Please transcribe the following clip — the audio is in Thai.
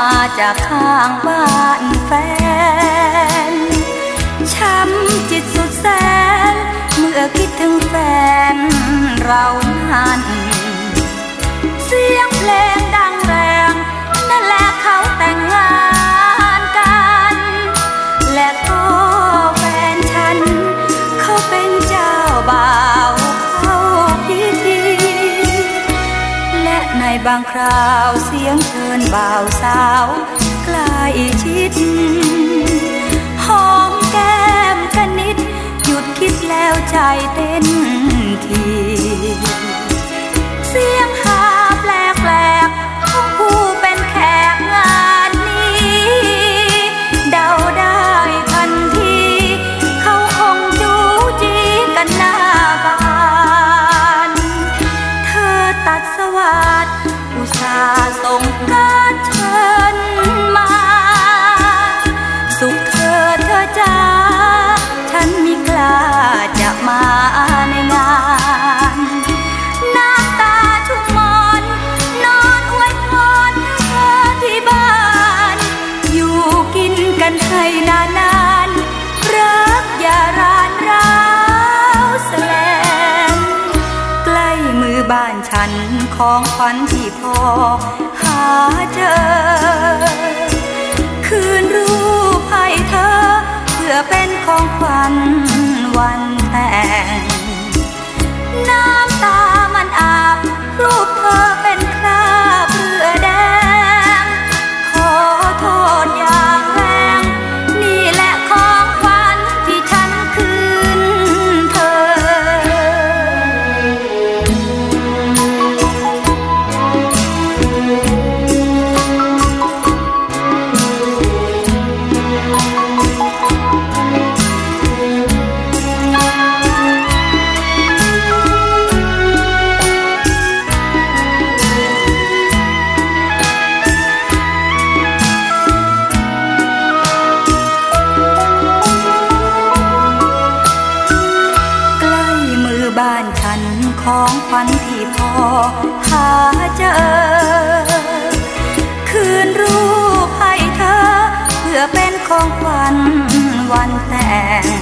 มาจากข้างบ้านางคราวเสียงเชิญบ่าวสาวใกล้ชิดหอมแก้ ให้นานๆรักอย่ารานร้าวแสลงใกล้มือบ้านฉันของขวัญที่พอ ของขวัญที่พอหาเจอ คืนรูปให้เธอ เพื่อเป็นของขวัญวันแต่ง